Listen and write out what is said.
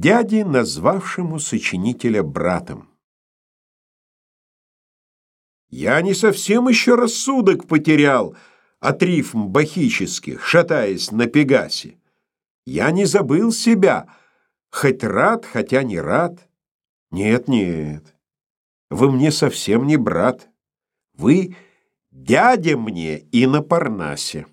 дяде, назвавшему сочинителя братом. Я не совсем еще рассудок потерял от рифм бахических, шатаясь на Пегасе. Я не забыл себя, хоть рад, хотя не рад. Нет, нет, вы мне совсем не брат. Вы дядя мне и на Парнасе.